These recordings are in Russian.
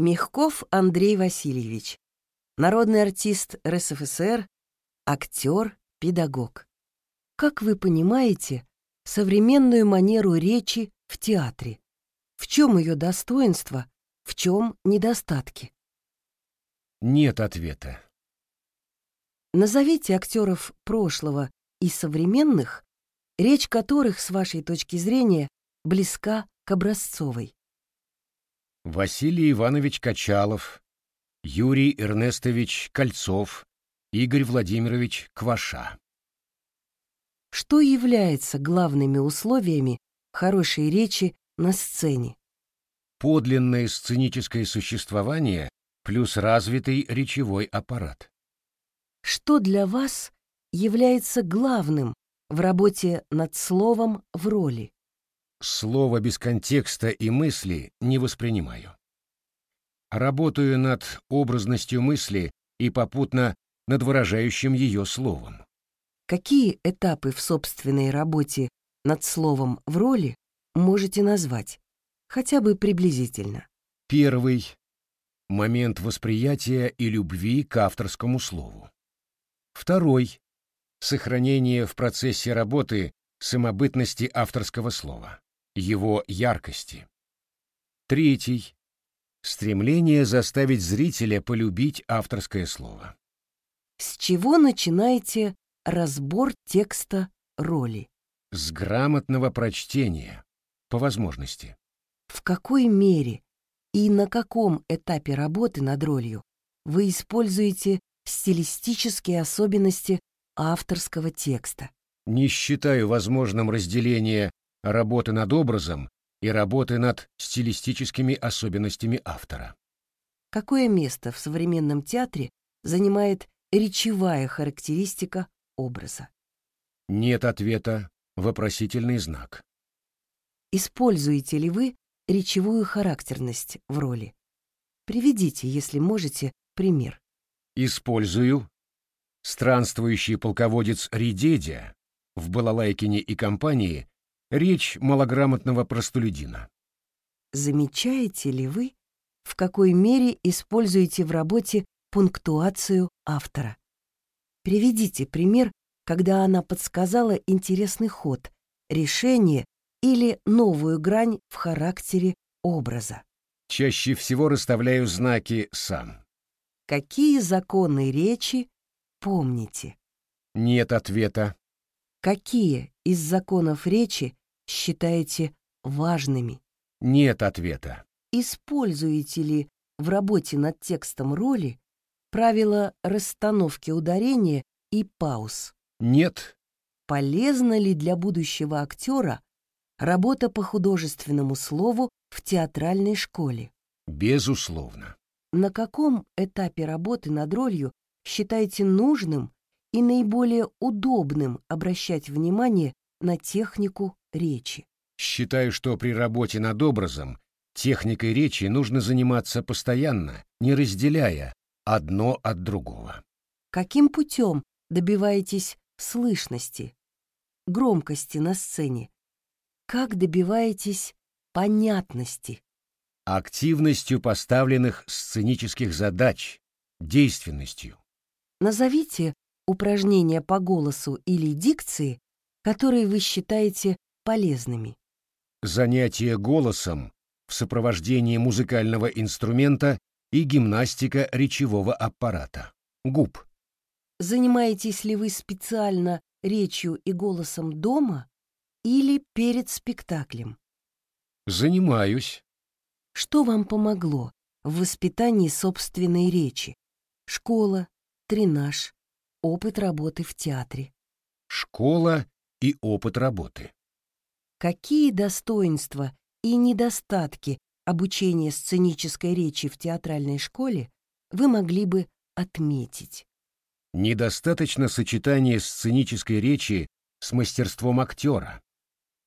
Мягков Андрей Васильевич, народный артист РСФСР, актер, педагог. Как вы понимаете современную манеру речи в театре? В чем ее достоинство, в чем недостатки? Нет ответа. Назовите актеров прошлого и современных, речь которых, с вашей точки зрения, близка к образцовой. Василий Иванович Качалов, Юрий Эрнестович Кольцов, Игорь Владимирович Кваша. Что является главными условиями хорошей речи на сцене? Подлинное сценическое существование плюс развитый речевой аппарат. Что для вас является главным в работе над словом в роли? Слово без контекста и мысли не воспринимаю. Работаю над образностью мысли и попутно над выражающим ее словом. Какие этапы в собственной работе над словом в роли можете назвать, хотя бы приблизительно? Первый — момент восприятия и любви к авторскому слову. Второй — сохранение в процессе работы самобытности авторского слова его яркости. Третий — стремление заставить зрителя полюбить авторское слово. С чего начинаете разбор текста роли? С грамотного прочтения, по возможности. В какой мере и на каком этапе работы над ролью вы используете стилистические особенности авторского текста? Не считаю возможным разделение работы над образом и работы над стилистическими особенностями автора. Какое место в современном театре занимает речевая характеристика образа? Нет ответа, вопросительный знак. Используете ли вы речевую характерность в роли? Приведите, если можете, пример. Использую. Странствующий полководец Ридедия в Балалайкине и компании Речь малограмотного простолюдина. Замечаете ли вы, в какой мере используете в работе пунктуацию автора? Приведите пример, когда она подсказала интересный ход, решение или новую грань в характере образа. Чаще всего расставляю знаки сам. Какие законы речи помните? Нет ответа. Какие из законов речи считаете важными? Нет ответа. Используете ли в работе над текстом роли правила расстановки ударения и пауз? Нет. Полезна ли для будущего актера работа по художественному слову в театральной школе? Безусловно. На каком этапе работы над ролью считаете нужным и наиболее удобным обращать внимание на технику речи. Считаю, что при работе над образом техникой речи нужно заниматься постоянно, не разделяя одно от другого. Каким путем добиваетесь слышности, громкости на сцене? Как добиваетесь понятности? Активностью поставленных сценических задач, действенностью. Назовите упражнения по голосу или дикции, которые вы считаете полезными. Занятие голосом в сопровождении музыкального инструмента и гимнастика речевого аппарата. Губ. Занимаетесь ли вы специально речью и голосом дома или перед спектаклем? Занимаюсь. Что вам помогло в воспитании собственной речи? Школа, тренаж, опыт работы в театре. Школа и опыт работы. Какие достоинства и недостатки обучения сценической речи в театральной школе вы могли бы отметить? Недостаточно сочетания сценической речи с мастерством актера.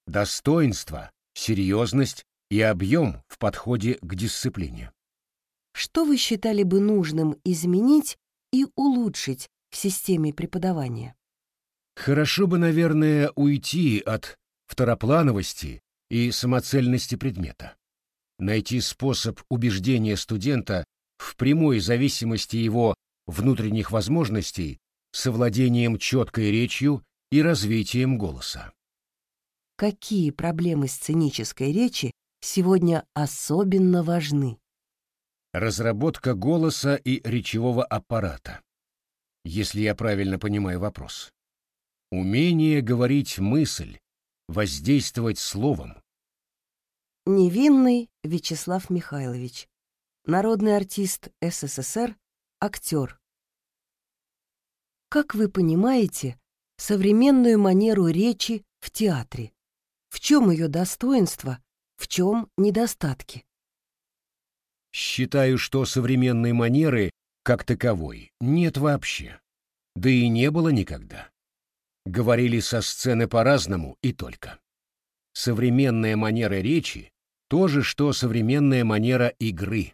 Достоинство, серьезность и объем в подходе к дисциплине. Что вы считали бы нужным изменить и улучшить в системе преподавания? Хорошо бы, наверное, уйти от второплановости и самоцельности предмета. найти способ убеждения студента в прямой зависимости его внутренних возможностей с овладением четкой речью и развитием голоса. Какие проблемы сценической речи сегодня особенно важны? Разработка голоса и речевого аппарата. Если я правильно понимаю вопрос. Умение говорить мысль, воздействовать словом. Невинный Вячеслав Михайлович. Народный артист СССР, актер. Как вы понимаете современную манеру речи в театре? В чем ее достоинство, в чем недостатки? Считаю, что современной манеры, как таковой, нет вообще. Да и не было никогда. Говорили со сцены по-разному и только. Современная манера речи — то же, что современная манера игры.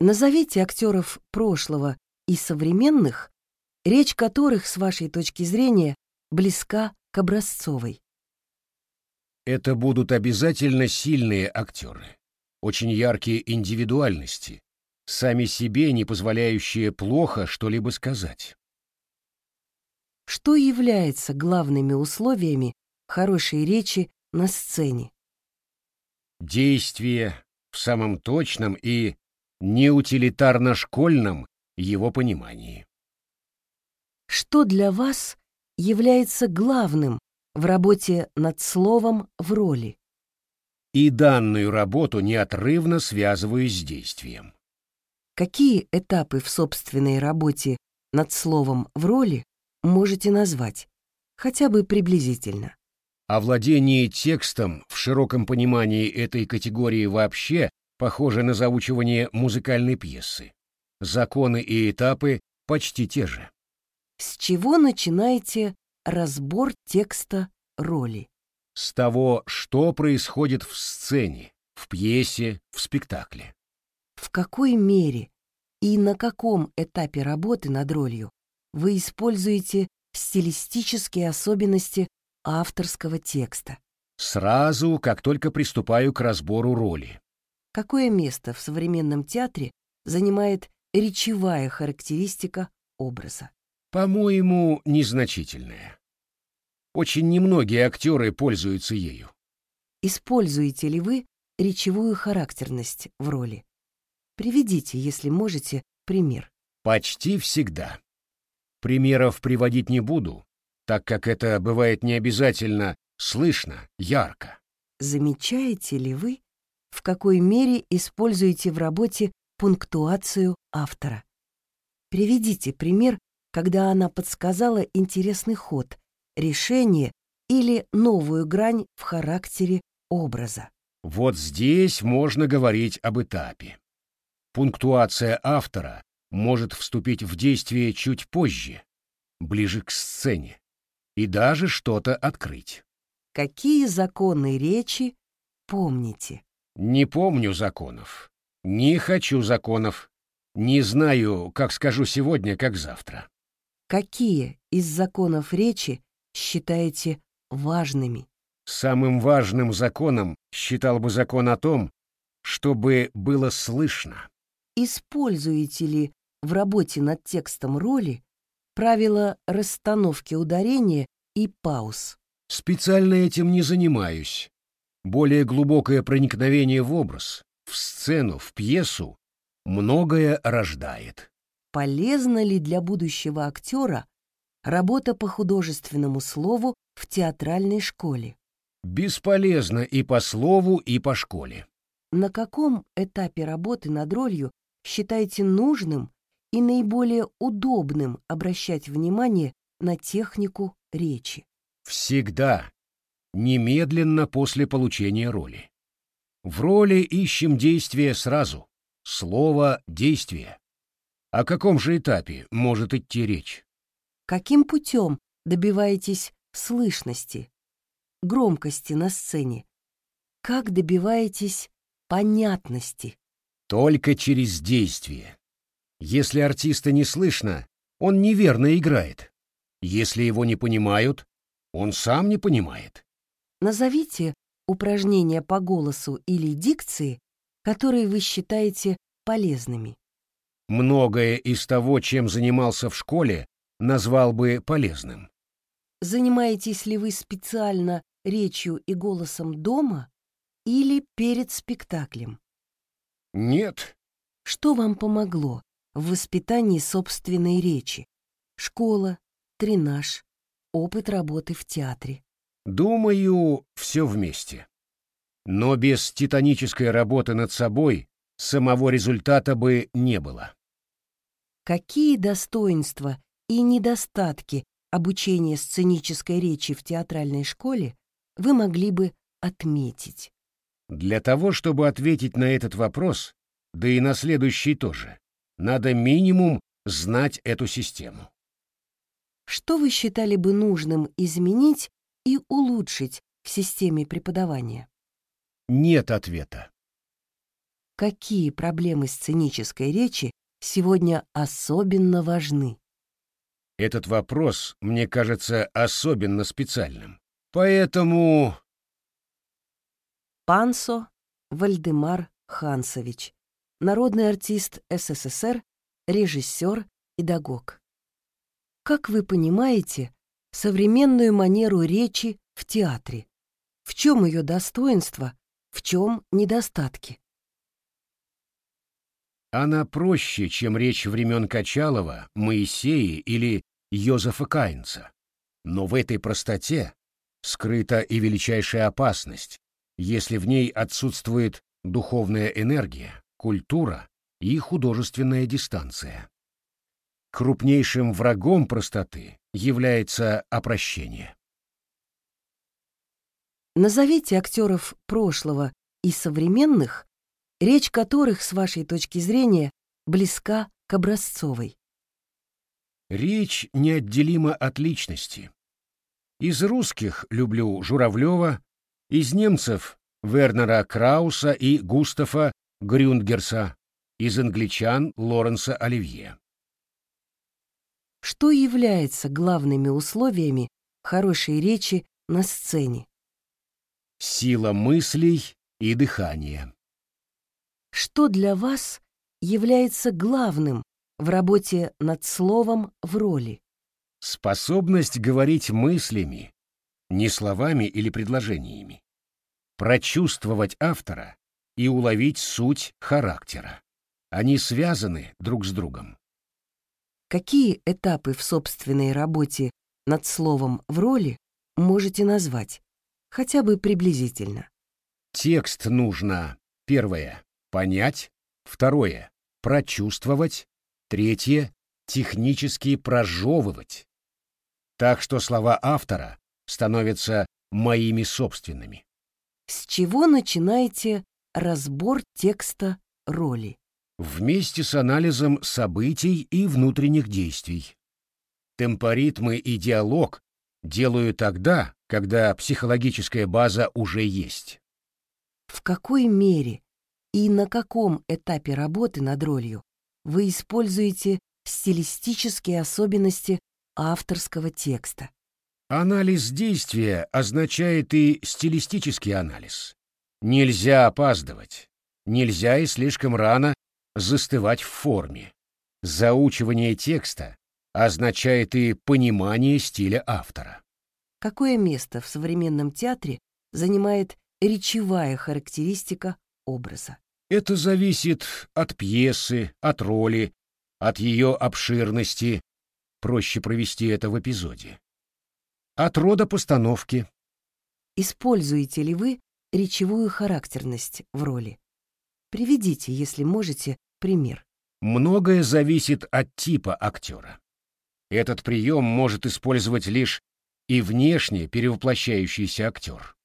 Назовите актеров прошлого и современных, речь которых, с вашей точки зрения, близка к образцовой. Это будут обязательно сильные актеры очень яркие индивидуальности, сами себе не позволяющие плохо что-либо сказать. Что является главными условиями хорошей речи на сцене? Действие в самом точном и неутилитарно-школьном его понимании. Что для вас является главным в работе над словом в роли? и данную работу неотрывно связываю с действием. Какие этапы в собственной работе над словом в роли можете назвать, хотя бы приблизительно? Овладение текстом в широком понимании этой категории вообще похоже на заучивание музыкальной пьесы. Законы и этапы почти те же. С чего начинаете разбор текста роли? с того, что происходит в сцене, в пьесе, в спектакле. В какой мере и на каком этапе работы над ролью вы используете стилистические особенности авторского текста? Сразу, как только приступаю к разбору роли. Какое место в современном театре занимает речевая характеристика образа? По-моему, незначительная. Очень немногие актеры пользуются ею. Используете ли вы речевую характерность в роли? Приведите, если можете, пример. Почти всегда. Примеров приводить не буду, так как это бывает не обязательно слышно, ярко. Замечаете ли вы, в какой мере используете в работе пунктуацию автора? Приведите пример, когда она подсказала интересный ход, решение или новую грань в характере образа. Вот здесь можно говорить об этапе. Пунктуация автора может вступить в действие чуть позже, ближе к сцене, и даже что-то открыть. Какие законы речи помните? Не помню законов. Не хочу законов. Не знаю, как скажу сегодня, как завтра. Какие из законов речи считаете важными? Самым важным законом считал бы закон о том, чтобы было слышно. Используете ли в работе над текстом роли правила расстановки ударения и пауз? Специально этим не занимаюсь. Более глубокое проникновение в образ, в сцену, в пьесу многое рождает. Полезно ли для будущего актера Работа по художественному слову в театральной школе. Бесполезно и по слову, и по школе. На каком этапе работы над ролью считаете нужным и наиболее удобным обращать внимание на технику речи? Всегда. Немедленно после получения роли. В роли ищем действие сразу. Слово «действие». О каком же этапе может идти речь? Каким путем добиваетесь слышности, громкости на сцене? Как добиваетесь понятности? Только через действие. Если артиста не слышно, он неверно играет. Если его не понимают, он сам не понимает. Назовите упражнения по голосу или дикции, которые вы считаете полезными? Многое из того, чем занимался в школе, назвал бы полезным. Занимаетесь ли вы специально речью и голосом дома или перед спектаклем? Нет. Что вам помогло в воспитании собственной речи? Школа, тренаж, опыт работы в театре? Думаю, все вместе. Но без титанической работы над собой самого результата бы не было. Какие достоинства и недостатки обучения сценической речи в театральной школе вы могли бы отметить? Для того, чтобы ответить на этот вопрос, да и на следующий тоже, надо минимум знать эту систему. Что вы считали бы нужным изменить и улучшить в системе преподавания? Нет ответа. Какие проблемы сценической речи сегодня особенно важны? Этот вопрос мне кажется особенно специальным. Поэтому... Пансо Вальдемар Хансович, народный артист СССР, режиссер, педагог. Как вы понимаете современную манеру речи в театре? В чем ее достоинство, в чем недостатки? Она проще, чем речь времен Качалова, Моисея или Йозефа Кайнца. Но в этой простоте скрыта и величайшая опасность, если в ней отсутствует духовная энергия, культура и художественная дистанция. Крупнейшим врагом простоты является опрощение. Назовите актеров прошлого и современных, речь которых, с вашей точки зрения, близка к образцовой. Речь неотделима от личности. Из русских люблю Журавлева, из немцев — Вернера Крауса и Густава Грюндгерса, из англичан — Лоренса Оливье. Что является главными условиями хорошей речи на сцене? Сила мыслей и дыхания. Что для вас является главным в работе над словом в роли? Способность говорить мыслями, не словами или предложениями. Прочувствовать автора и уловить суть характера. Они связаны друг с другом. Какие этапы в собственной работе над словом в роли можете назвать, хотя бы приблизительно? Текст нужно, первое, понять, второе — прочувствовать, третье — технически прожевывать. Так что слова автора становятся моими собственными. С чего начинаете разбор текста роли? Вместе с анализом событий и внутренних действий. Темпоритмы и диалог делаю тогда, когда психологическая база уже есть. В какой мере и на каком этапе работы над ролью вы используете стилистические особенности авторского текста? Анализ действия означает и стилистический анализ. Нельзя опаздывать, нельзя и слишком рано застывать в форме. Заучивание текста означает и понимание стиля автора. Какое место в современном театре занимает речевая характеристика образа? Это зависит от пьесы, от роли, от ее обширности. Проще провести это в эпизоде. От рода постановки. Используете ли вы речевую характерность в роли? Приведите, если можете, пример. Многое зависит от типа актера. Этот прием может использовать лишь и внешне перевоплощающийся актер.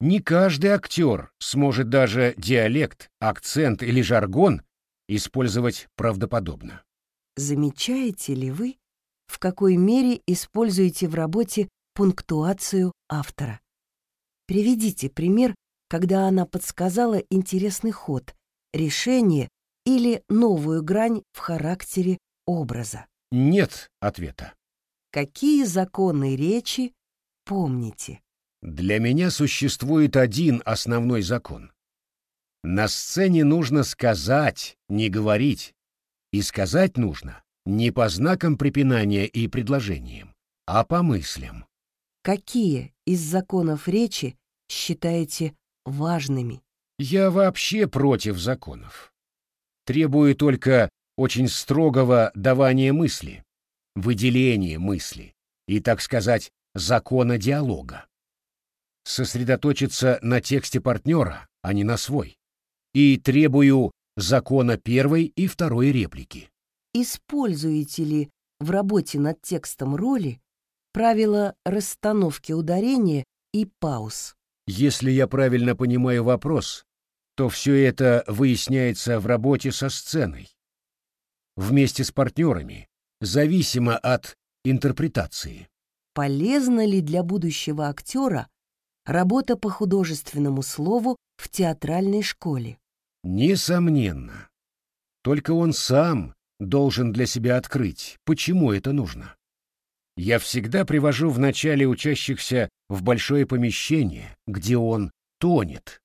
Не каждый актер сможет даже диалект, акцент или жаргон использовать правдоподобно. Замечаете ли вы, в какой мере используете в работе пунктуацию автора? Приведите пример, когда она подсказала интересный ход, решение или новую грань в характере образа. Нет ответа. Какие законы речи помните? Для меня существует один основной закон. На сцене нужно сказать, не говорить. И сказать нужно не по знакам препинания и предложениям, а по мыслям. Какие из законов речи считаете важными? Я вообще против законов. Требую только очень строгого давания мысли, выделения мысли и, так сказать, закона диалога. Сосредоточиться на тексте партнера, а не на свой. И требую закона первой и второй реплики. Используете ли в работе над текстом роли правила расстановки ударения и пауз? Если я правильно понимаю вопрос, то все это выясняется в работе со сценой. Вместе с партнерами, зависимо от интерпретации. Полезна ли для будущего актера работа по художественному слову в театральной школе? Несомненно. Только он сам должен для себя открыть, почему это нужно. Я всегда привожу в начале учащихся в большое помещение, где он тонет,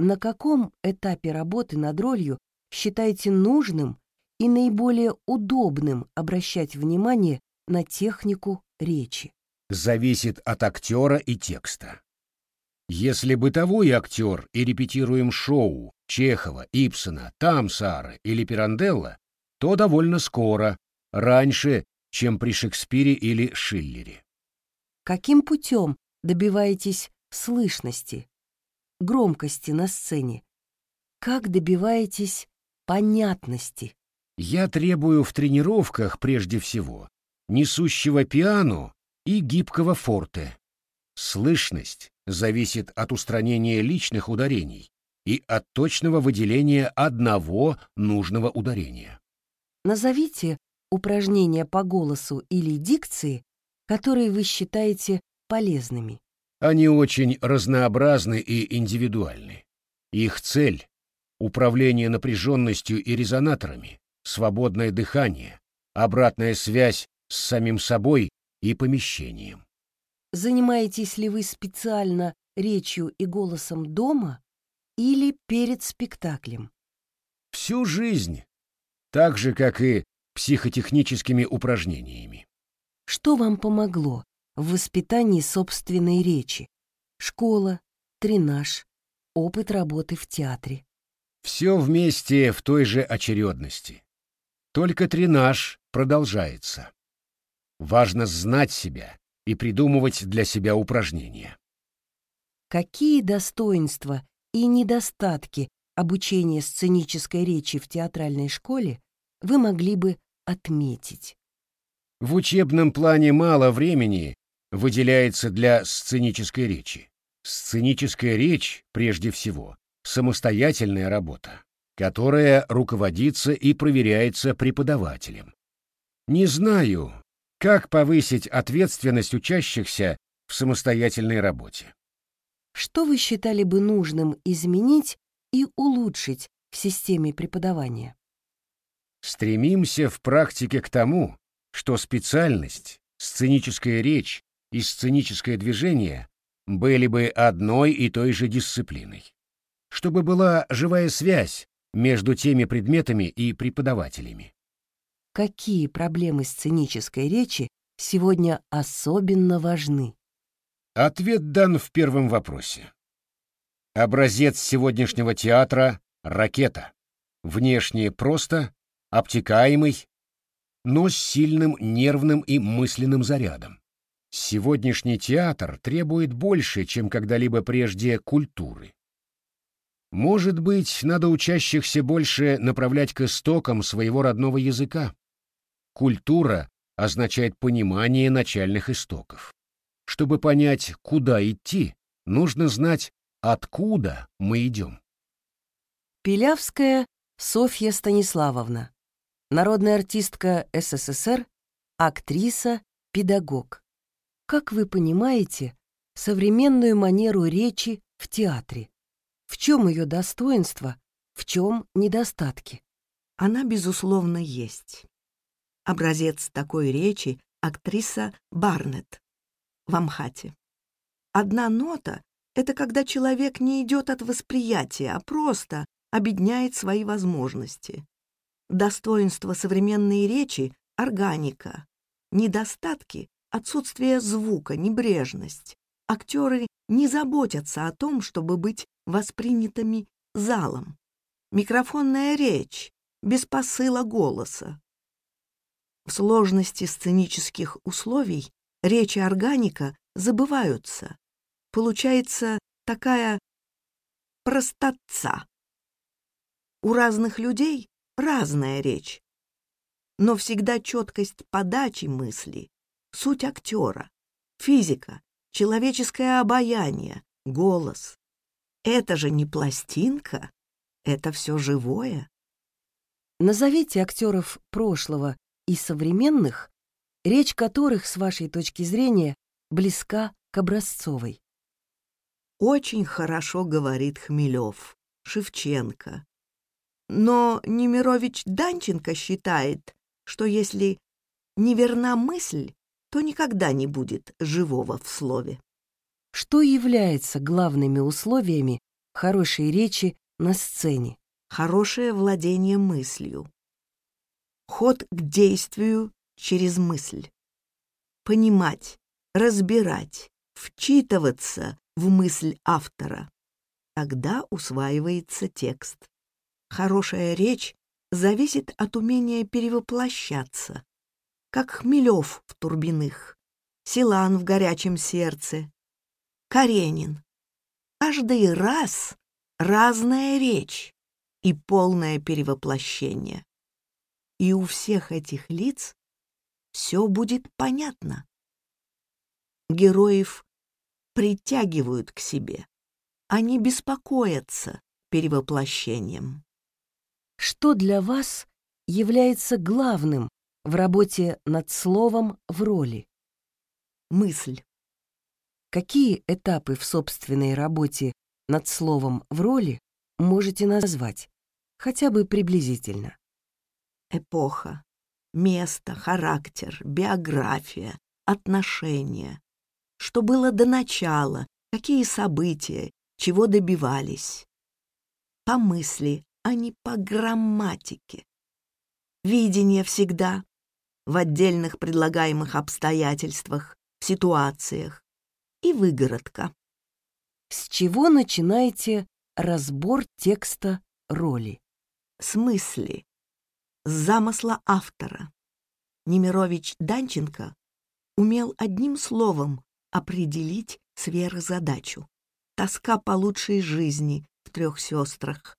на каком этапе работы над ролью считаете нужным и наиболее удобным обращать внимание на технику речи? Зависит от актера и текста. Если бытовой актер и репетируем шоу Чехова, Ипсона, Тамсара или Пиранделла, то довольно скоро, раньше, чем при Шекспире или Шиллере. Каким путем добиваетесь слышности, громкости на сцене? Как добиваетесь понятности? Я требую в тренировках прежде всего несущего пиано и гибкого форте. Слышность зависит от устранения личных ударений и от точного выделения одного нужного ударения. Назовите упражнения по голосу или дикции, которые вы считаете полезными. Они очень разнообразны и индивидуальны. Их цель — управление напряженностью и резонаторами, свободное дыхание, обратная связь с самим собой и помещением. Занимаетесь ли вы специально речью и голосом дома или перед спектаклем? Всю жизнь, так же, как и психотехническими упражнениями. Что вам помогло в воспитании собственной речи. Школа, тренаж, опыт работы в театре. Все вместе в той же очередности. Только тренаж продолжается. Важно знать себя и придумывать для себя упражнения. Какие достоинства и недостатки обучения сценической речи в театральной школе вы могли бы отметить? В учебном плане мало времени выделяется для сценической речи. Сценическая речь, прежде всего, самостоятельная работа, которая руководится и проверяется преподавателем. Не знаю, как повысить ответственность учащихся в самостоятельной работе. Что вы считали бы нужным изменить и улучшить в системе преподавания? Стремимся в практике к тому, что специальность, сценическая речь и сценическое движение были бы одной и той же дисциплиной. Чтобы была живая связь между теми предметами и преподавателями. Какие проблемы сценической речи сегодня особенно важны? Ответ дан в первом вопросе. Образец сегодняшнего театра — ракета. Внешне просто, обтекаемый, но с сильным нервным и мысленным зарядом. Сегодняшний театр требует больше, чем когда-либо прежде, культуры. Может быть, надо учащихся больше направлять к истокам своего родного языка. Культура означает понимание начальных истоков. Чтобы понять, куда идти, нужно знать, откуда мы идем. Пилявская Софья Станиславовна, народная артистка СССР, актриса, педагог. Как вы понимаете современную манеру речи в театре? В чем ее достоинство, в чем недостатки? Она, безусловно, есть. Образец такой речи — актриса Барнетт в Амхате. Одна нота — это когда человек не идет от восприятия, а просто обедняет свои возможности. Достоинство современной речи — органика. Недостатки — отсутствие звука, небрежность. Актеры не заботятся о том, чтобы быть воспринятыми залом. Микрофонная речь, без посыла голоса. В сложности сценических условий речь и органика забываются. Получается такая простота. У разных людей разная речь, но всегда четкость подачи мысли, суть актера, физика, человеческое обаяние, голос. Это же не пластинка, это все живое. Назовите актеров прошлого и современных, речь которых, с вашей точки зрения, близка к образцовой. Очень хорошо говорит Хмелев, Шевченко. Но Немирович Данченко считает, что если неверна мысль, то никогда не будет живого в слове. Что является главными условиями хорошей речи на сцене? Хорошее владение мыслью. Ход к действию через мысль. Понимать, разбирать, вчитываться в мысль автора. Тогда усваивается текст. Хорошая речь зависит от умения перевоплощаться, как Хмелев в Турбиных, Силан в горячем сердце, Каренин. Каждый раз разная речь и полное перевоплощение. И у всех этих лиц все будет понятно. Героев притягивают к себе. Они беспокоятся перевоплощением. Что для вас является главным в работе над словом в роли? Мысль. Какие этапы в собственной работе над словом в роли можете назвать, хотя бы приблизительно? Эпоха, место, характер, биография, отношения. Что было до начала, какие события, чего добивались. По мысли, а не по грамматике. Видение всегда в отдельных предлагаемых обстоятельствах, ситуациях, и выгородка. С чего начинаете разбор текста роли? С мысли, с замысла автора. Немирович Данченко умел одним словом определить сверхзадачу. Тоска по лучшей жизни в трех сестрах.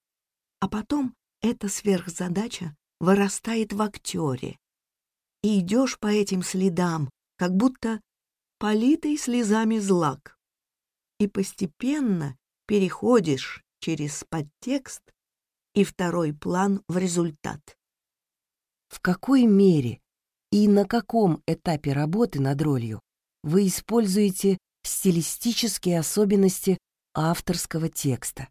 А потом эта сверхзадача вырастает в актере. И идешь по этим следам, как будто политый слезами злак, и постепенно переходишь через подтекст и второй план в результат. В какой мере и на каком этапе работы над ролью вы используете стилистические особенности авторского текста?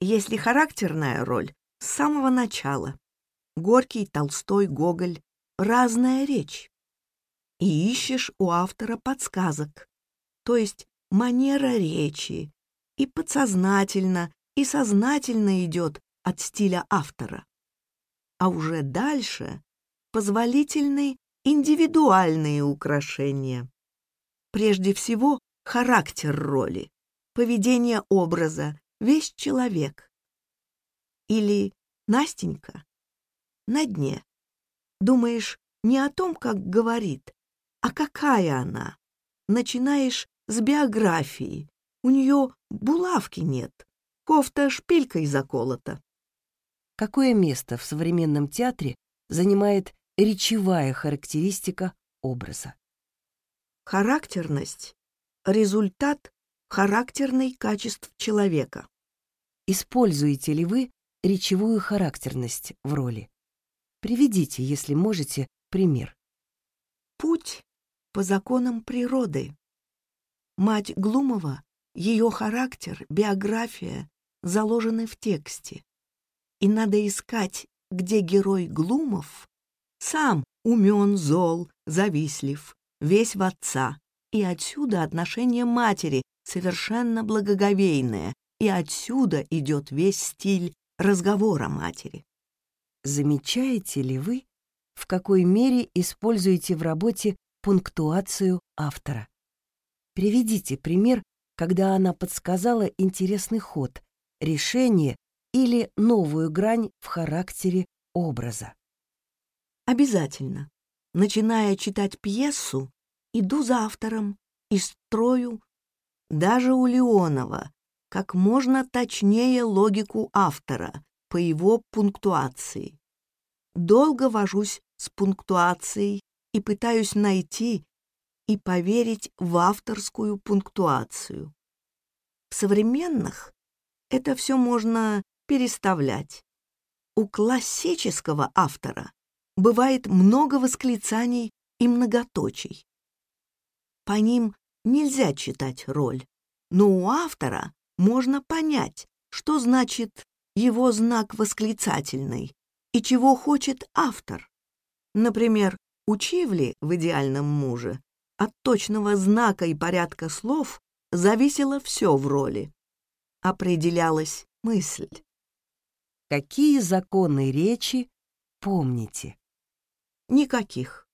Если характерная роль, с самого начала. Горький, Толстой, Гоголь — разная речь и ищешь у автора подсказок, то есть манера речи, и подсознательно, и сознательно идет от стиля автора. А уже дальше позволительны индивидуальные украшения. Прежде всего, характер роли, поведение образа, весь человек. Или Настенька на дне. Думаешь не о том, как говорит, а какая она? Начинаешь с биографии. У нее булавки нет, кофта шпилькой заколота. Какое место в современном театре занимает речевая характеристика образа? Характерность — результат характерной качеств человека. Используете ли вы речевую характерность в роли? Приведите, если можете, пример. Путь по законам природы. Мать Глумова, ее характер, биография заложены в тексте. И надо искать, где герой Глумов сам умен, зол, завистлив, весь в отца И отсюда отношение матери совершенно благоговейное, и отсюда идет весь стиль разговора матери. Замечаете ли вы, в какой мере используете в работе пунктуацию автора? Приведите пример, когда она подсказала интересный ход, решение или новую грань в характере образа. Обязательно. Начиная читать пьесу, иду за автором и строю даже у Леонова как можно точнее логику автора по его пунктуации. Долго вожусь с пунктуацией и пытаюсь найти и поверить в авторскую пунктуацию. В современных это все можно переставлять. У классического автора бывает много восклицаний и многоточий. По ним нельзя читать роль, но у автора можно понять, что значит его знак восклицательный и чего хочет автор. Например, у Чивли в «Идеальном муже» от точного знака и порядка слов зависело все в роли. Определялась мысль. Какие законы речи помните? Никаких.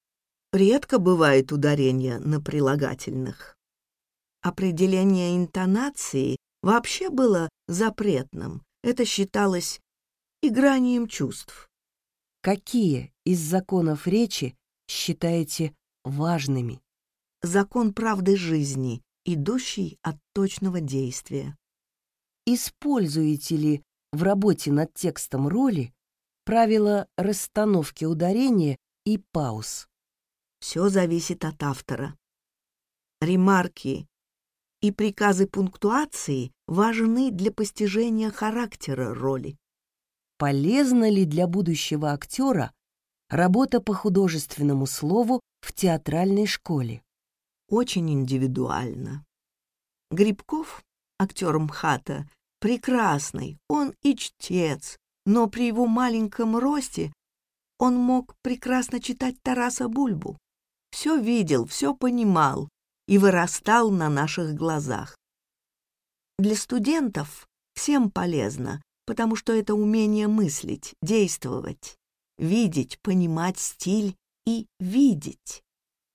Редко бывает ударение на прилагательных. Определение интонации вообще было запретным. Это считалось игранием чувств. Какие из законов речи считаете важными? Закон правды жизни, идущий от точного действия. Используете ли в работе над текстом роли правила расстановки ударения и пауз? Все зависит от автора. Ремарки и приказы пунктуации важны для постижения характера роли. Полезна ли для будущего актера работа по художественному слову в театральной школе? Очень индивидуально. Грибков, актер МХАТа, прекрасный, он и чтец, но при его маленьком росте он мог прекрасно читать Тараса Бульбу. Все видел, все понимал, и вырастал на наших глазах. Для студентов всем полезно, потому что это умение мыслить, действовать, видеть, понимать стиль и видеть.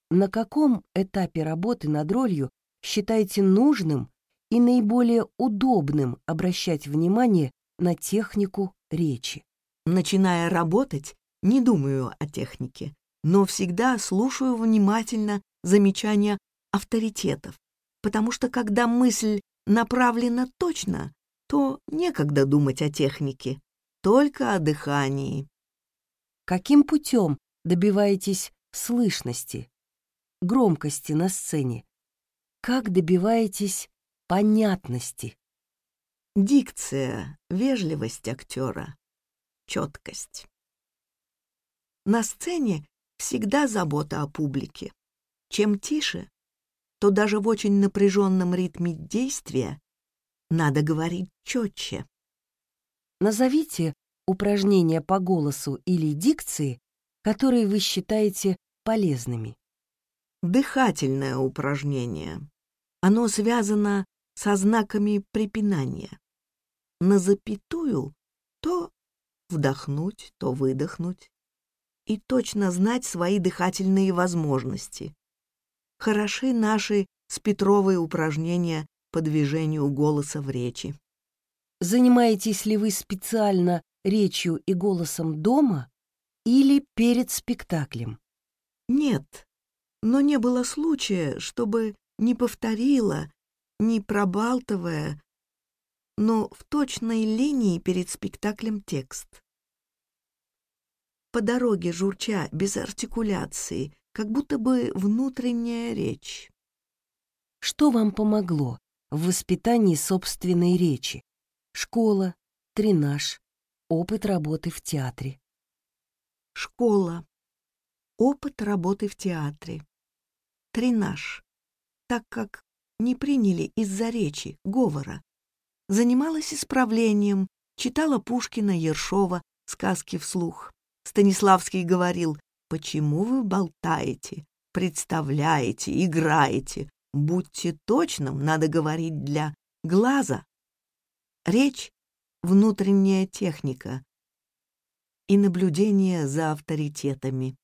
На каком этапе работы над ролью считаете нужным и наиболее удобным обращать внимание на технику речи? Начиная работать, не думаю о технике, но всегда слушаю внимательно замечания авторитетов, потому что когда мысль направлена точно, то некогда думать о технике, только о дыхании. Каким путем добиваетесь слышности, громкости на сцене? Как добиваетесь понятности? Дикция, вежливость актера, четкость. На сцене всегда забота о публике. Чем тише, то даже в очень напряженном ритме действия надо говорить четче. Назовите упражнения по голосу или дикции, которые вы считаете полезными. Дыхательное упражнение. Оно связано со знаками препинания. На запятую то вдохнуть, то выдохнуть. И точно знать свои дыхательные возможности хороши наши с Петровой упражнения по движению голоса в речи. Занимаетесь ли вы специально речью и голосом дома или перед спектаклем? Нет, но не было случая, чтобы не повторила, не пробалтывая, но в точной линии перед спектаклем текст. По дороге журча, без артикуляции, как будто бы внутренняя речь. Что вам помогло в воспитании собственной речи? Школа, тренаж, опыт работы в театре. Школа, опыт работы в театре. Тренаж, так как не приняли из-за речи, говора. Занималась исправлением, читала Пушкина, Ершова, сказки вслух. Станиславский говорил, Почему вы болтаете, представляете, играете? Будьте точным, надо говорить для глаза. Речь — внутренняя техника и наблюдение за авторитетами.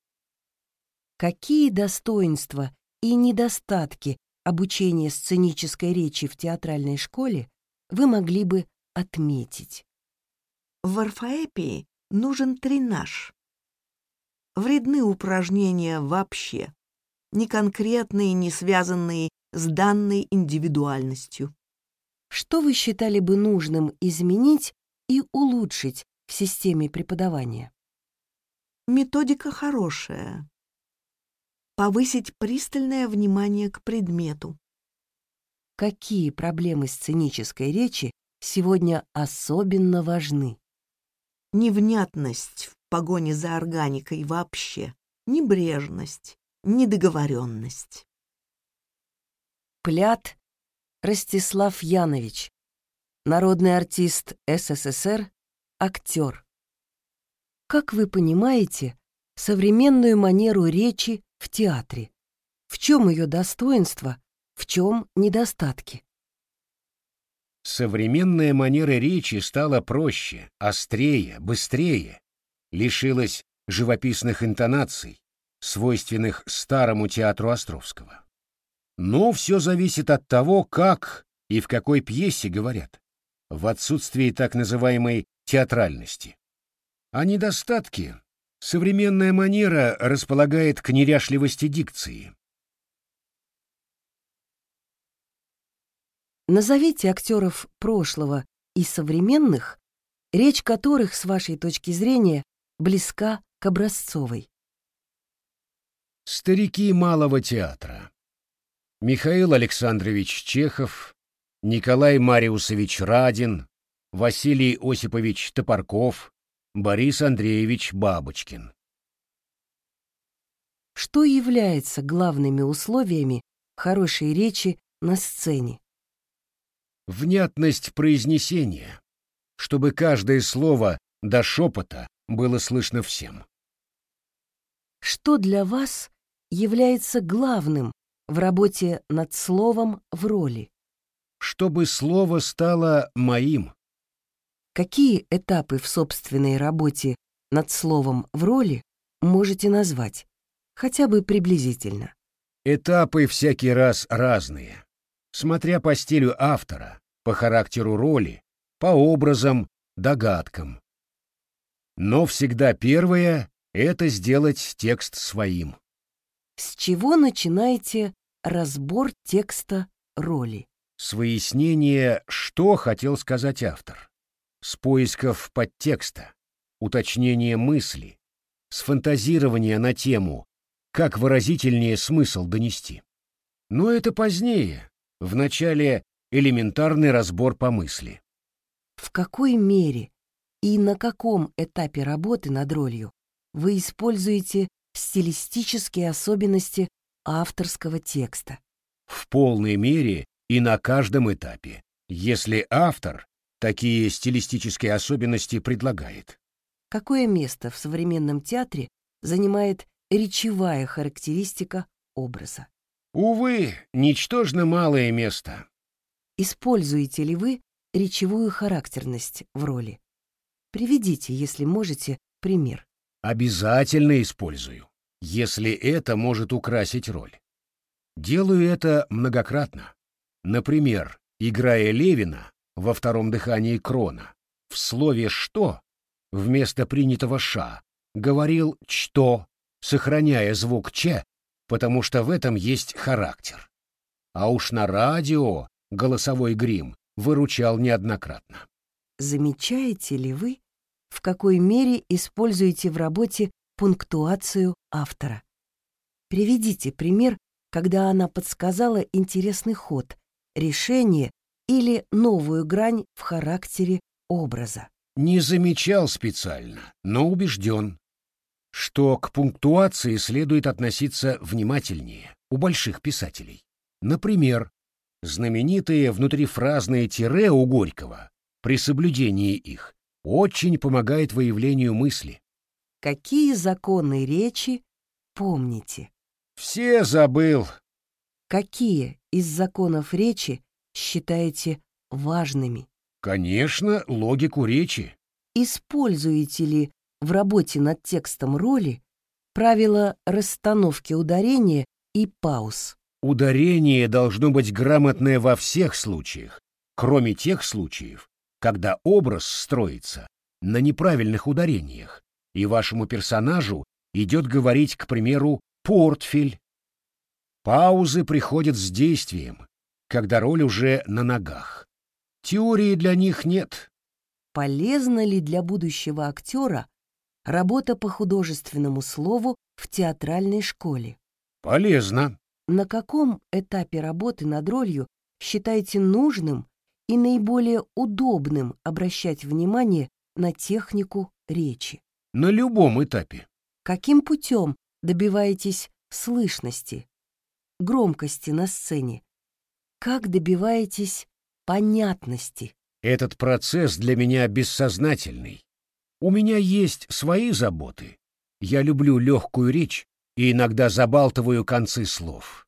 Какие достоинства и недостатки обучения сценической речи в театральной школе вы могли бы отметить? В орфоэпии нужен тренаж. Вредны упражнения вообще, не конкретные, не связанные с данной индивидуальностью. Что вы считали бы нужным изменить и улучшить в системе преподавания? Методика хорошая. Повысить пристальное внимание к предмету. Какие проблемы сценической речи сегодня особенно важны? Невнятность в погоне за органикой вообще, небрежность, недоговоренность. Плят Ростислав Янович, народный артист СССР, актер. Как вы понимаете современную манеру речи в театре? В чем ее достоинство, в чем недостатки? Современная манера речи стала проще, острее, быстрее, лишилась живописных интонаций, свойственных старому театру Островского. Но все зависит от того, как и в какой пьесе говорят, в отсутствии так называемой театральности. А недостатки современная манера располагает к неряшливости дикции. Назовите актеров прошлого и современных, речь которых, с вашей точки зрения, близка к образцовой. Старики малого театра. Михаил Александрович Чехов, Николай Мариусович Радин, Василий Осипович Топорков, Борис Андреевич Бабочкин. Что является главными условиями хорошей речи на сцене? Внятность произнесения, чтобы каждое слово до шепота было слышно всем. Что для вас является главным в работе над словом в роли? Чтобы слово стало моим. Какие этапы в собственной работе над словом в роли можете назвать, хотя бы приблизительно? Этапы всякий раз разные, смотря по стилю автора, по характеру роли, по образам, догадкам. Но всегда первое — это сделать текст своим. С чего начинаете разбор текста роли? С выяснения, что хотел сказать автор. С поисков подтекста, уточнения мысли, с фантазирования на тему, как выразительнее смысл донести. Но это позднее, в начале элементарный разбор по мысли. В какой мере и на каком этапе работы над ролью вы используете стилистические особенности авторского текста. В полной мере и на каждом этапе, если автор такие стилистические особенности предлагает. Какое место в современном театре занимает речевая характеристика образа? Увы, ничтожно малое место. Используете ли вы речевую характерность в роли? Приведите, если можете, пример. Обязательно использую, если это может украсить роль. Делаю это многократно. Например, играя Левина во втором дыхании Крона, в слове «что» вместо принятого «ша» говорил «что», сохраняя звук «ч», потому что в этом есть характер. А уж на радио голосовой грим выручал неоднократно. Замечаете ли вы, в какой мере используете в работе пунктуацию автора. Приведите пример, когда она подсказала интересный ход, решение или новую грань в характере образа. Не замечал специально, но убежден, что к пунктуации следует относиться внимательнее у больших писателей. Например, знаменитые внутрифразные тире у Горького при соблюдении их очень помогает выявлению мысли. Какие законы речи помните? Все забыл. Какие из законов речи считаете важными? Конечно, логику речи. Используете ли в работе над текстом роли правила расстановки ударения и пауз? Ударение должно быть грамотное во всех случаях, кроме тех случаев, когда образ строится на неправильных ударениях, и вашему персонажу идет говорить, к примеру, «портфель». Паузы приходят с действием, когда роль уже на ногах. Теории для них нет. Полезна ли для будущего актера работа по художественному слову в театральной школе? Полезно. На каком этапе работы над ролью считаете нужным и наиболее удобным обращать внимание на технику речи? На любом этапе. Каким путем добиваетесь слышности, громкости на сцене? Как добиваетесь понятности? Этот процесс для меня бессознательный. У меня есть свои заботы. Я люблю легкую речь и иногда забалтываю концы слов.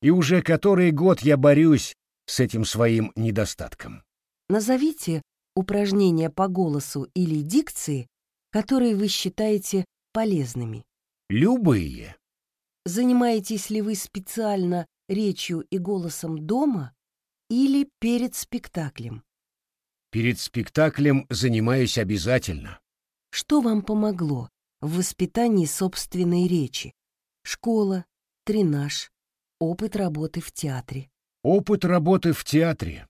И уже который год я борюсь с этим своим недостатком. Назовите упражнения по голосу или дикции, которые вы считаете полезными. Любые. Занимаетесь ли вы специально речью и голосом дома или перед спектаклем? Перед спектаклем занимаюсь обязательно. Что вам помогло в воспитании собственной речи? Школа, тренаж, опыт работы в театре. Опыт работы в театре.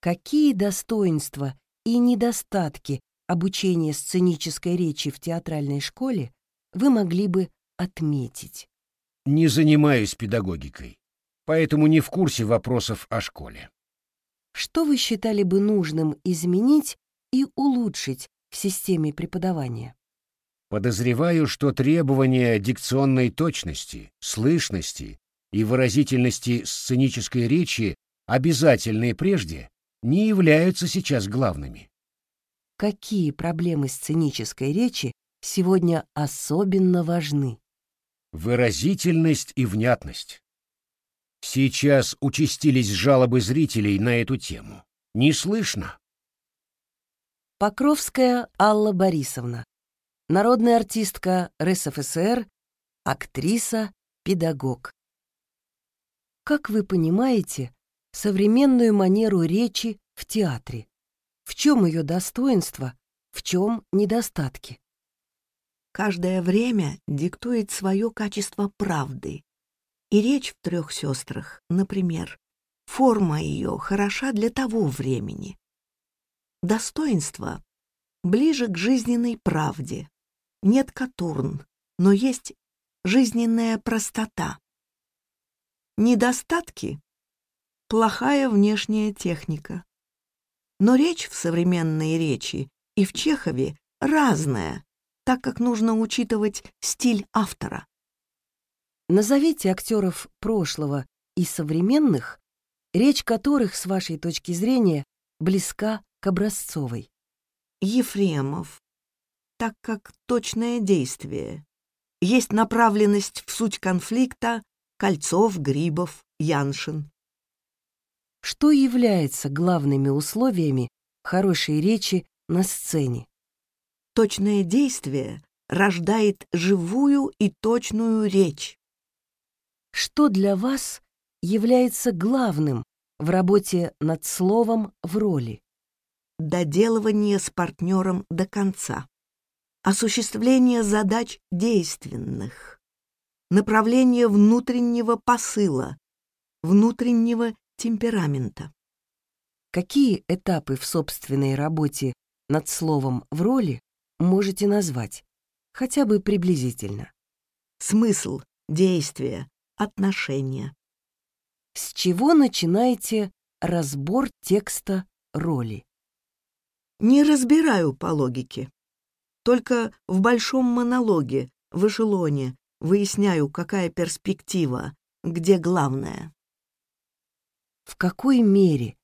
Какие достоинства и недостатки обучения сценической речи в театральной школе вы могли бы отметить? Не занимаюсь педагогикой, поэтому не в курсе вопросов о школе. Что вы считали бы нужным изменить и улучшить в системе преподавания? Подозреваю, что требования дикционной точности, слышности и выразительности сценической речи, обязательные прежде, не являются сейчас главными. Какие проблемы сценической речи сегодня особенно важны? Выразительность и внятность. Сейчас участились жалобы зрителей на эту тему. Не слышно? Покровская Алла Борисовна, народная артистка РСФСР, актриса, педагог. Как вы понимаете современную манеру речи в театре? В чем ее достоинство, в чем недостатки? Каждое время диктует свое качество правды, и речь в трех сестрах, например, форма ее хороша для того времени. Достоинство ближе к жизненной правде. Нет катурн, но есть жизненная простота. Недостатки — плохая внешняя техника. Но речь в современной речи и в Чехове разная, так как нужно учитывать стиль автора. Назовите актеров прошлого и современных, речь которых, с вашей точки зрения, близка к образцовой. Ефремов, так как точное действие. Есть направленность в суть конфликта Кольцов, Грибов, Яншин. Что является главными условиями хорошей речи на сцене? Точное действие рождает живую и точную речь. Что для вас является главным в работе над словом в роли? Доделывание с партнером до конца. Осуществление задач действенных. Направление внутреннего посыла, внутреннего темперамента. Какие этапы в собственной работе над словом в роли можете назвать, хотя бы приблизительно? Смысл, действие, отношения. С чего начинаете разбор текста роли? Не разбираю по логике. Только в большом монологе, в эшелоне, выясняю, какая перспектива, где главное. В какой мере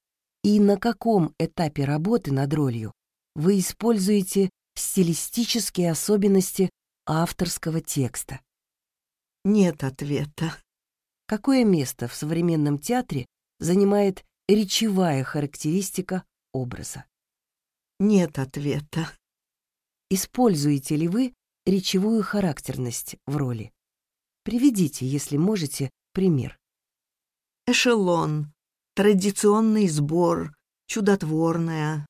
и на каком этапе работы над ролью вы используете стилистические особенности авторского текста? Нет ответа. Какое место в современном театре занимает речевая характеристика образа? Нет ответа. Используете ли вы речевую характерность в роли? Приведите, если можете, пример. Эшелон, традиционный сбор, чудотворная.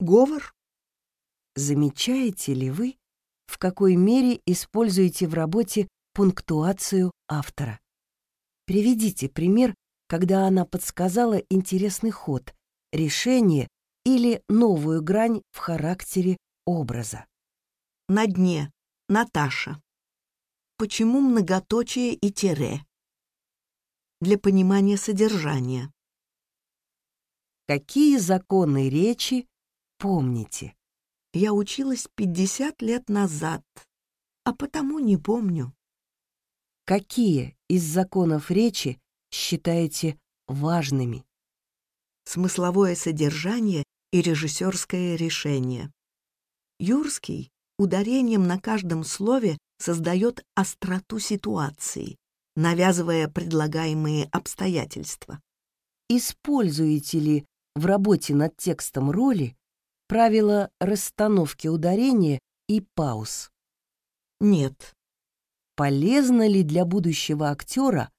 Говор? Замечаете ли вы, в какой мере используете в работе пунктуацию автора? Приведите пример, когда она подсказала интересный ход, решение или новую грань в характере образа. На дне. Наташа. Почему многоточие и тире? Для понимания содержания. Какие законы речи помните? Я училась 50 лет назад, а потому не помню. Какие из законов речи считаете важными? Смысловое содержание и режиссерское решение. Юрский ударением на каждом слове создает остроту ситуации, навязывая предлагаемые обстоятельства. Используете ли в работе над текстом роли правила расстановки ударения и пауз? Нет. Полезна ли для будущего актера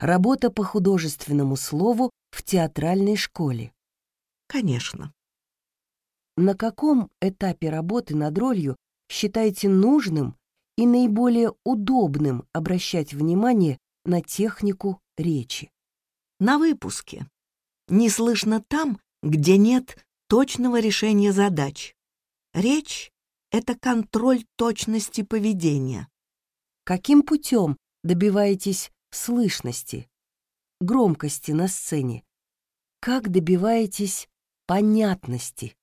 работа по художественному слову в театральной школе? Конечно. На каком этапе работы над ролью считаете нужным и наиболее удобным обращать внимание на технику речи? На выпуске. Не слышно там, где нет точного решения задач. Речь — это контроль точности поведения. Каким путем добиваетесь слышности, громкости на сцене? Как добиваетесь понятности?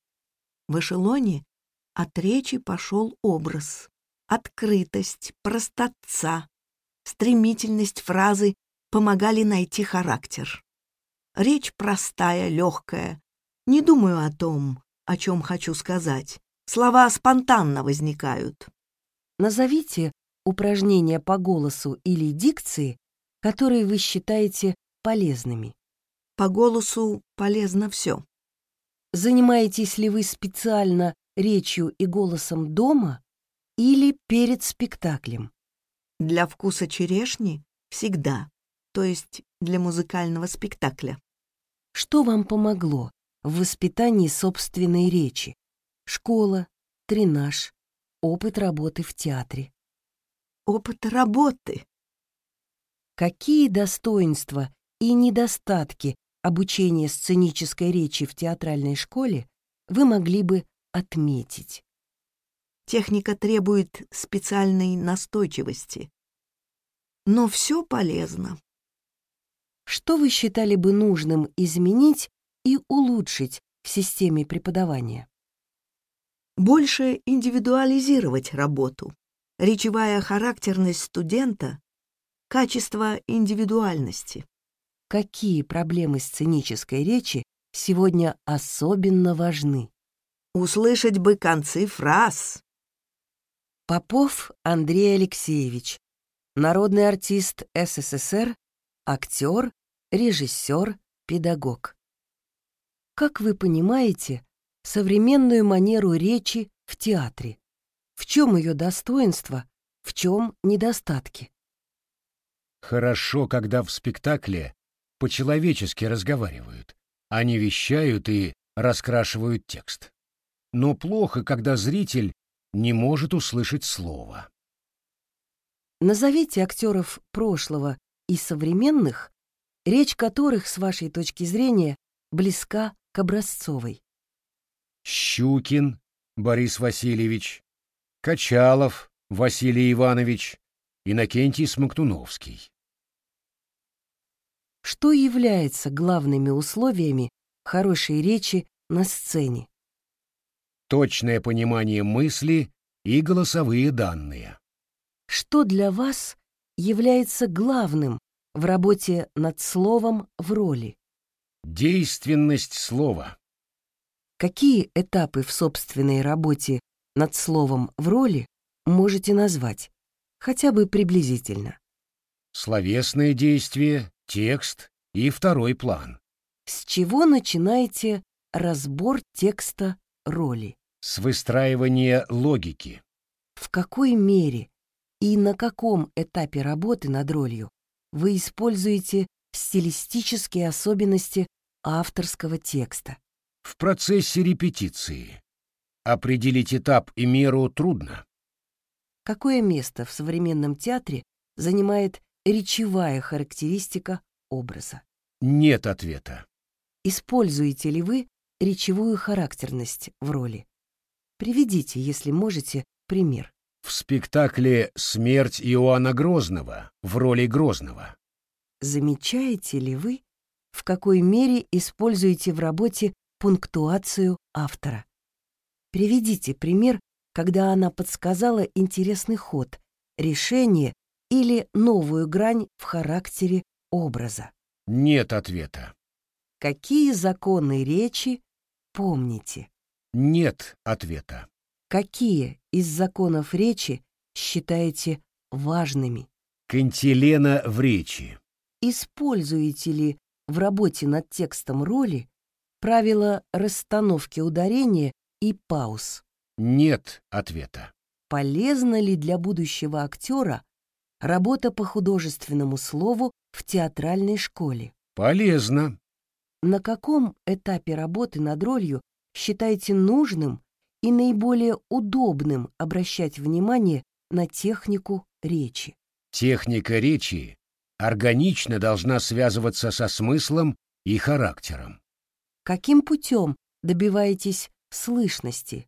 В эшелоне от речи пошел образ. Открытость, простота, стремительность фразы помогали найти характер. Речь простая, легкая. Не думаю о том, о чем хочу сказать. Слова спонтанно возникают. Назовите упражнения по голосу или дикции, которые вы считаете полезными. По голосу полезно все. Занимаетесь ли вы специально речью и голосом дома или перед спектаклем? Для вкуса черешни всегда, то есть для музыкального спектакля. Что вам помогло в воспитании собственной речи? Школа, тренаж, опыт работы в театре опыт работы. Какие достоинства и недостатки обучения сценической речи в театральной школе вы могли бы отметить? Техника требует специальной настойчивости. Но все полезно. Что вы считали бы нужным изменить и улучшить в системе преподавания? Больше индивидуализировать работу речевая характерность студента, качество индивидуальности. Какие проблемы сценической речи сегодня особенно важны? Услышать бы концы фраз. Попов Андрей Алексеевич, народный артист СССР, актер, режиссер, педагог. Как вы понимаете современную манеру речи в театре? В чем ее достоинство, в чем недостатки? Хорошо, когда в спектакле по-человечески разговаривают, они вещают и раскрашивают текст. Но плохо, когда зритель не может услышать слова. Назовите актеров прошлого и современных, речь которых, с вашей точки зрения, близка к образцовой. Щукин Борис Васильевич, Качалов Василий Иванович, Иннокентий Смоктуновский. Что является главными условиями хорошей речи на сцене? Точное понимание мысли и голосовые данные. Что для вас является главным в работе над словом в роли? Действенность слова. Какие этапы в собственной работе над словом в роли можете назвать, хотя бы приблизительно. словесное действие, текст и второй план. С чего начинаете разбор текста роли? С выстраивания логики. В какой мере и на каком этапе работы над ролью вы используете стилистические особенности авторского текста? В процессе репетиции. Определить этап и меру трудно. Какое место в современном театре занимает речевая характеристика образа? Нет ответа. Используете ли вы речевую характерность в роли? Приведите, если можете, пример. В спектакле «Смерть Иоанна Грозного» в роли Грозного. Замечаете ли вы, в какой мере используете в работе пунктуацию автора? Приведите пример, когда она подсказала интересный ход, решение или новую грань в характере образа. Нет ответа. Какие законы речи помните? Нет ответа. Какие из законов речи считаете важными? Кантилена в речи. Используете ли в работе над текстом роли правила расстановки ударения и пауз? Нет ответа. Полезна ли для будущего актера работа по художественному слову в театральной школе? Полезно. На каком этапе работы над ролью считаете нужным и наиболее удобным обращать внимание на технику речи. Техника речи органично должна связываться со смыслом и характером. Каким путем добиваетесь слышности,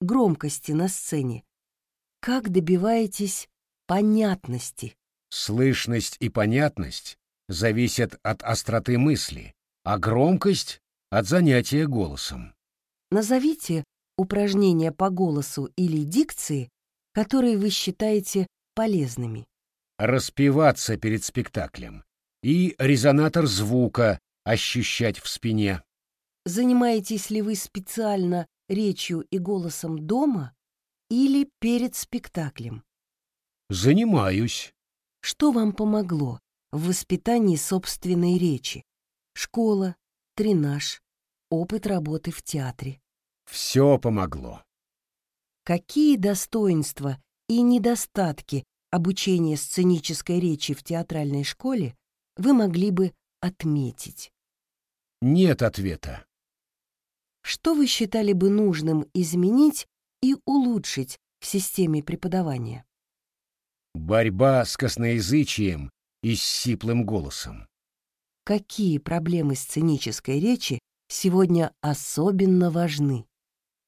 громкости на сцене? Как добиваетесь понятности? Слышность и понятность зависят от остроты мысли, а громкость — от занятия голосом. Назовите упражнения по голосу или дикции, которые вы считаете полезными. Распеваться перед спектаклем и резонатор звука ощущать в спине. Занимаетесь ли вы специально речью и голосом дома или перед спектаклем? Занимаюсь. Что вам помогло в воспитании собственной речи? Школа, тренаж, опыт работы в театре. Все помогло. Какие достоинства и недостатки обучения сценической речи в театральной школе вы могли бы отметить? Нет ответа. Что вы считали бы нужным изменить и улучшить в системе преподавания? Борьба с косноязычием и с сиплым голосом. Какие проблемы сценической речи сегодня особенно важны?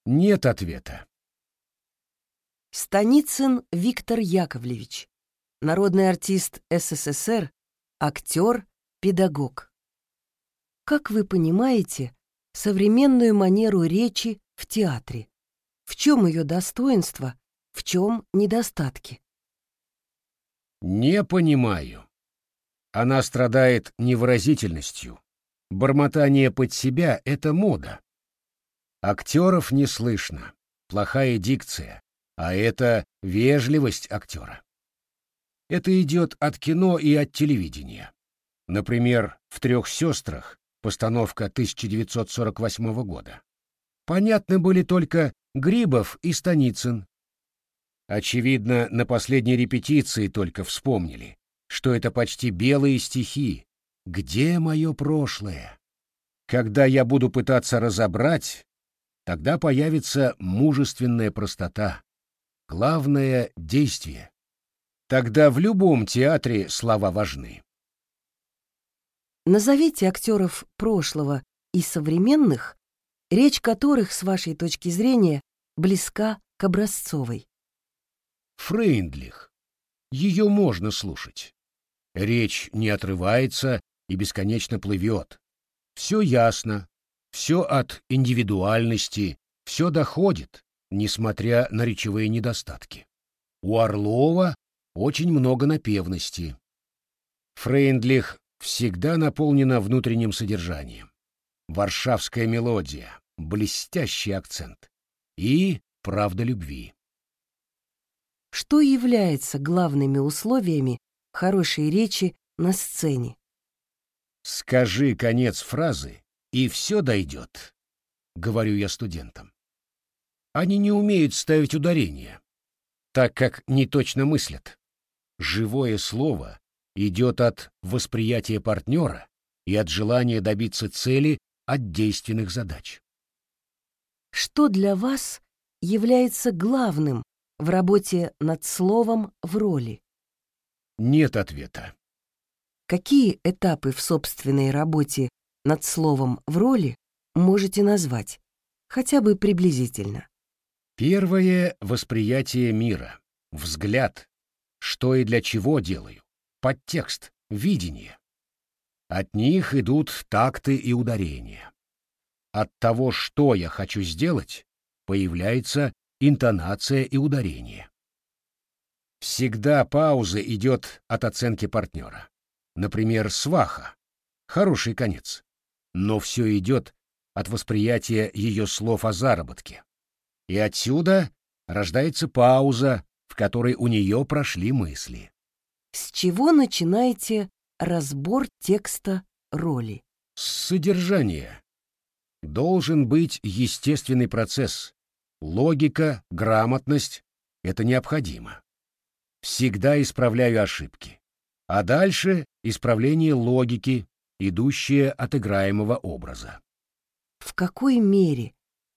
Нет ответа. Станицын Виктор Яковлевич, народный артист СССР, актер, педагог. Как вы понимаете современную манеру речи в театре? В чем ее достоинство, в чем недостатки? Не понимаю. Она страдает невыразительностью. Бормотание под себя — это мода. Актеров не слышно, плохая дикция, а это вежливость актера. Это идет от кино и от телевидения. Например, в «Трех сестрах» постановка 1948 года. Понятны были только Грибов и Станицын. Очевидно, на последней репетиции только вспомнили, что это почти белые стихи. Где мое прошлое? Когда я буду пытаться разобрать, Тогда появится мужественная простота. Главное — действие. Тогда в любом театре слова важны. Назовите актеров прошлого и современных, речь которых, с вашей точки зрения, близка к образцовой. Фрейндлих. Ее можно слушать. Речь не отрывается и бесконечно плывет. Все ясно, все от индивидуальности, все доходит, несмотря на речевые недостатки. У Орлова очень много напевности. Фрейндлих всегда наполнена внутренним содержанием. Варшавская мелодия, блестящий акцент и правда любви. Что является главными условиями хорошей речи на сцене. «Скажи конец фразы, и все дойдет», — говорю я студентам. Они не умеют ставить ударения, так как не точно мыслят. Живое слово идет от восприятия партнера и от желания добиться цели от действенных задач. Что для вас является главным в работе над словом в роли? Нет ответа. Какие этапы в собственной работе над словом в роли можете назвать, хотя бы приблизительно? Первое — восприятие мира, взгляд, что и для чего делаю, подтекст, видение. От них идут такты и ударения. От того, что я хочу сделать, появляется интонация и ударение. Всегда пауза идет от оценки партнера. Например, сваха. Хороший конец. Но все идет от восприятия ее слов о заработке. И отсюда рождается пауза, в которой у нее прошли мысли. С чего начинаете разбор текста роли? С содержания. Должен быть естественный процесс. Логика, грамотность — это необходимо. Всегда исправляю ошибки. А дальше исправление логики, идущее от играемого образа. В какой мере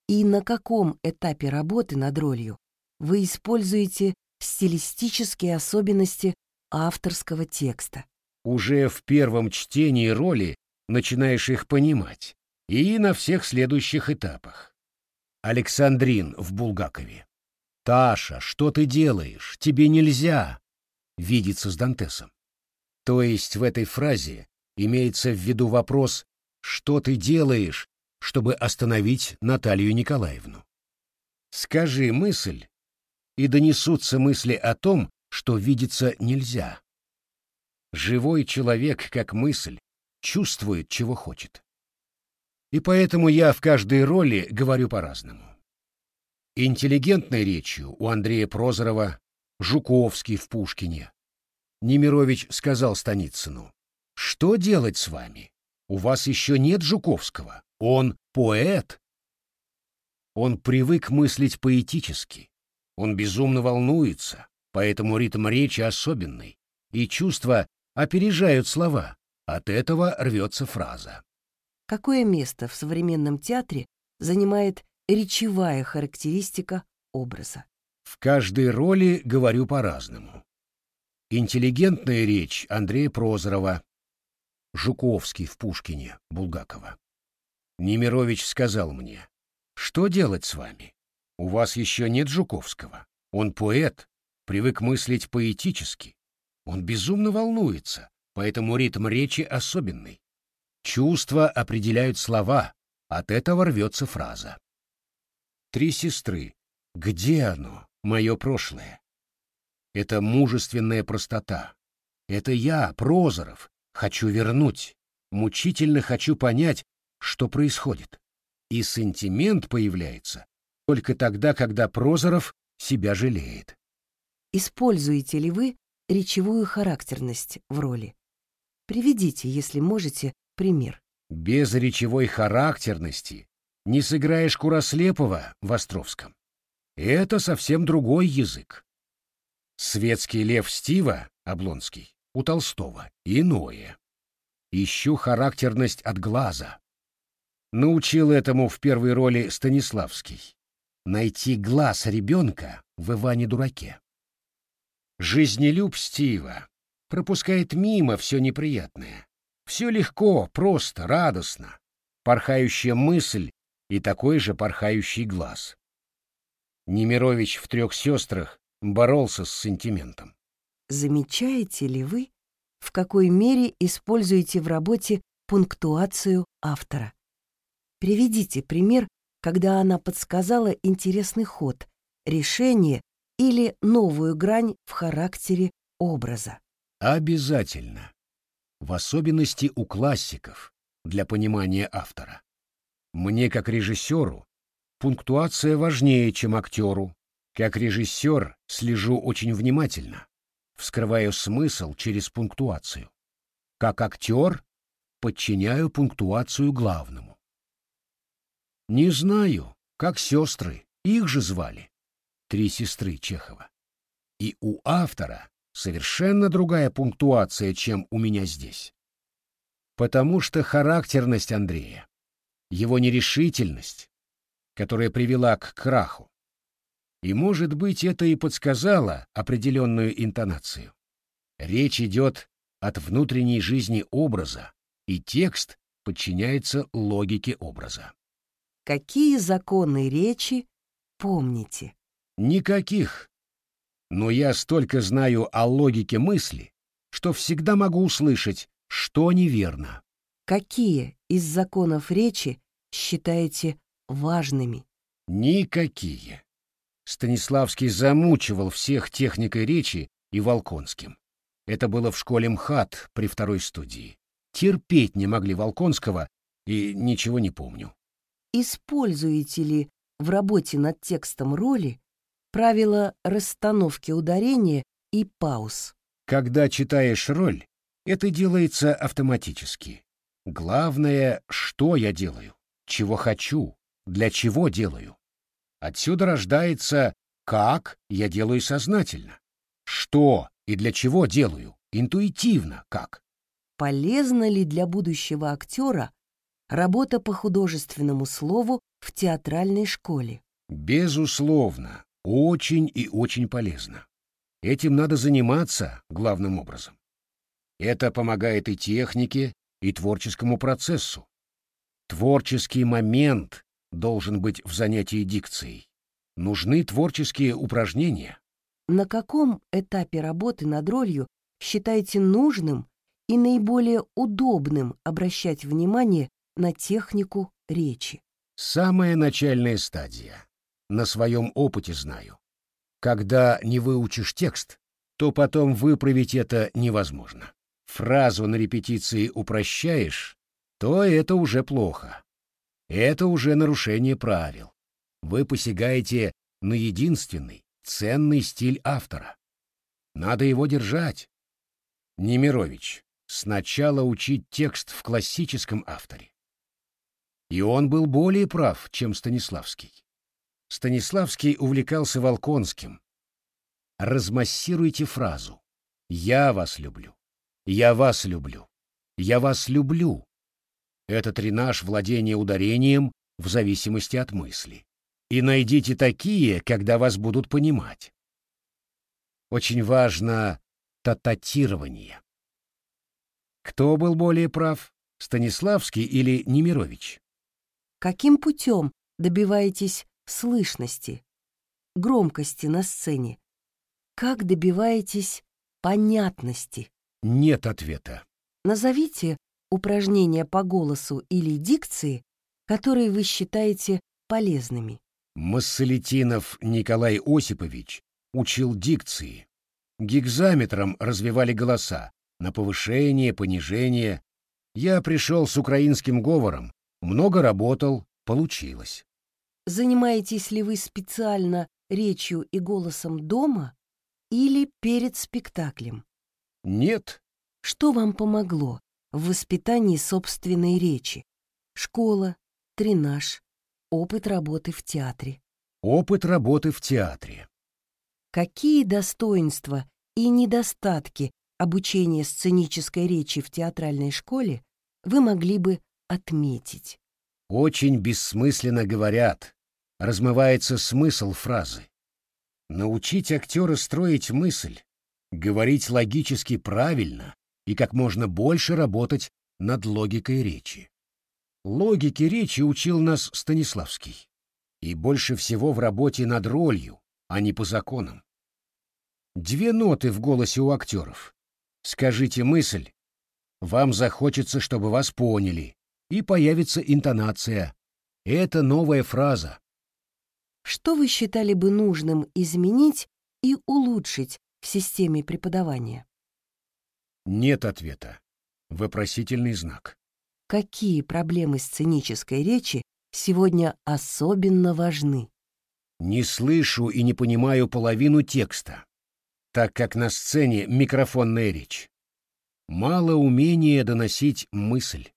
и на каком этапе работы над ролью вы используете стилистические особенности авторского текста? Уже в первом чтении роли начинаешь их понимать, и на всех следующих этапах. Александрин в Булгакове. «Таша, что ты делаешь? Тебе нельзя!» видится с Дантесом. То есть в этой фразе имеется в виду вопрос «Что ты делаешь?» чтобы остановить Наталью Николаевну. Скажи мысль, и донесутся мысли о том, что видеться нельзя. Живой человек, как мысль, чувствует, чего хочет. И поэтому я в каждой роли говорю по-разному. Интеллигентной речью у Андрея Прозорова, Жуковский в Пушкине. Немирович сказал Станицыну, «Что делать с вами? У вас еще нет Жуковского. Он поэт. Он привык мыслить поэтически. Он безумно волнуется, поэтому ритм речи особенный, и чувства опережают слова. От этого рвется фраза. Какое место в современном театре занимает речевая характеристика образа? В каждой роли говорю по-разному. Интеллигентная речь Андрея Прозорова, Жуковский в Пушкине, Булгакова. Немирович сказал мне, что делать с вами? У вас еще нет Жуковского. Он поэт, привык мыслить поэтически. Он безумно волнуется, поэтому ритм речи особенный. Чувства определяют слова, от этого рвется фраза. Три сестры. Где оно, мое прошлое? Это мужественная простота. Это я, Прозоров, хочу вернуть. Мучительно хочу понять, что происходит. И сентимент появляется только тогда, когда Прозоров себя жалеет. Используете ли вы речевую характерность в роли? Приведите, если можете, пример. Без речевой характерности не сыграешь Курослепова в Островском. Это совсем другой язык. Светский лев Стива, Облонский, у Толстого, иное. Ищу характерность от глаза. Научил этому в первой роли Станиславский. Найти глаз ребенка в Иване-дураке. Жизнелюб Стива пропускает мимо все неприятное. Все легко, просто, радостно. Порхающая мысль и такой же порхающий глаз. Немирович в «Трех сестрах» боролся с сентиментом. Замечаете ли вы, в какой мере используете в работе пунктуацию автора? Приведите пример, когда она подсказала интересный ход, решение или новую грань в характере образа. Обязательно. В особенности у классиков, для понимания автора. Мне, как режиссеру, пунктуация важнее, чем актеру. Как режиссер слежу очень внимательно. вскрываю смысл через пунктуацию. Как актер подчиняю пунктуацию главному. Не знаю, как сестры, их же звали. Три сестры Чехова. И у автора совершенно другая пунктуация, чем у меня здесь. Потому что характерность Андрея, его нерешительность, которая привела к краху, и, может быть, это и подсказало определенную интонацию. Речь идет от внутренней жизни образа, и текст подчиняется логике образа. Какие законы речи помните? Никаких. Но я столько знаю о логике мысли, что всегда могу услышать, что неверно. Какие из законов речи считаете важными? Никакие. Станиславский замучивал всех техникой речи и Волконским. Это было в школе МХАТ при второй студии. Терпеть не могли Волконского, и ничего не помню. Используете ли в работе над текстом роли правила расстановки ударения и пауз? Когда читаешь роль, это делается автоматически. Главное, что я делаю, чего хочу, для чего делаю. Отсюда рождается «как» я делаю сознательно, что и для чего делаю, интуитивно как. Полезна ли для будущего актера работа по художественному слову в театральной школе? Безусловно, очень и очень полезно. Этим надо заниматься главным образом. Это помогает и технике, и творческому процессу. Творческий момент должен быть в занятии дикцией. Нужны творческие упражнения. На каком этапе работы над ролью считаете нужным и наиболее удобным обращать внимание на технику речи? Самая начальная стадия. На своем опыте знаю. Когда не выучишь текст, то потом выправить это невозможно. Фразу на репетиции упрощаешь, то это уже плохо. Это уже нарушение правил. Вы посягаете на единственный, ценный стиль автора. Надо его держать. Немирович, сначала учить текст в классическом авторе. И он был более прав, чем Станиславский. Станиславский увлекался Волконским. Размассируйте фразу «Я вас люблю», «Я вас люблю», «Я вас люблю», это тренаж владения ударением в зависимости от мысли. И найдите такие, когда вас будут понимать. Очень важно тататирование. Кто был более прав, Станиславский или Немирович? Каким путем добиваетесь слышности, громкости на сцене? Как добиваетесь понятности? Нет ответа. Назовите упражнения по голосу или дикции, которые вы считаете полезными. Массолетинов Николай Осипович учил дикции. Гигзаметром развивали голоса на повышение, понижение. Я пришел с украинским говором, много работал, получилось. Занимаетесь ли вы специально речью и голосом дома или перед спектаклем? Нет. Что вам помогло в воспитании собственной речи. Школа, тренаж, опыт работы в театре. Опыт работы в театре. Какие достоинства и недостатки обучения сценической речи в театральной школе вы могли бы отметить? Очень бессмысленно говорят. Размывается смысл фразы. Научить актера строить мысль, говорить логически правильно, и как можно больше работать над логикой речи. Логике речи учил нас Станиславский. И больше всего в работе над ролью, а не по законам. Две ноты в голосе у актеров. Скажите мысль, вам захочется, чтобы вас поняли, и появится интонация. Это новая фраза. Что вы считали бы нужным изменить и улучшить в системе преподавания? Нет ответа. Вопросительный знак. Какие проблемы сценической речи сегодня особенно важны? Не слышу и не понимаю половину текста. так как на сцене микрофонная речь. Мало умения доносить мысль.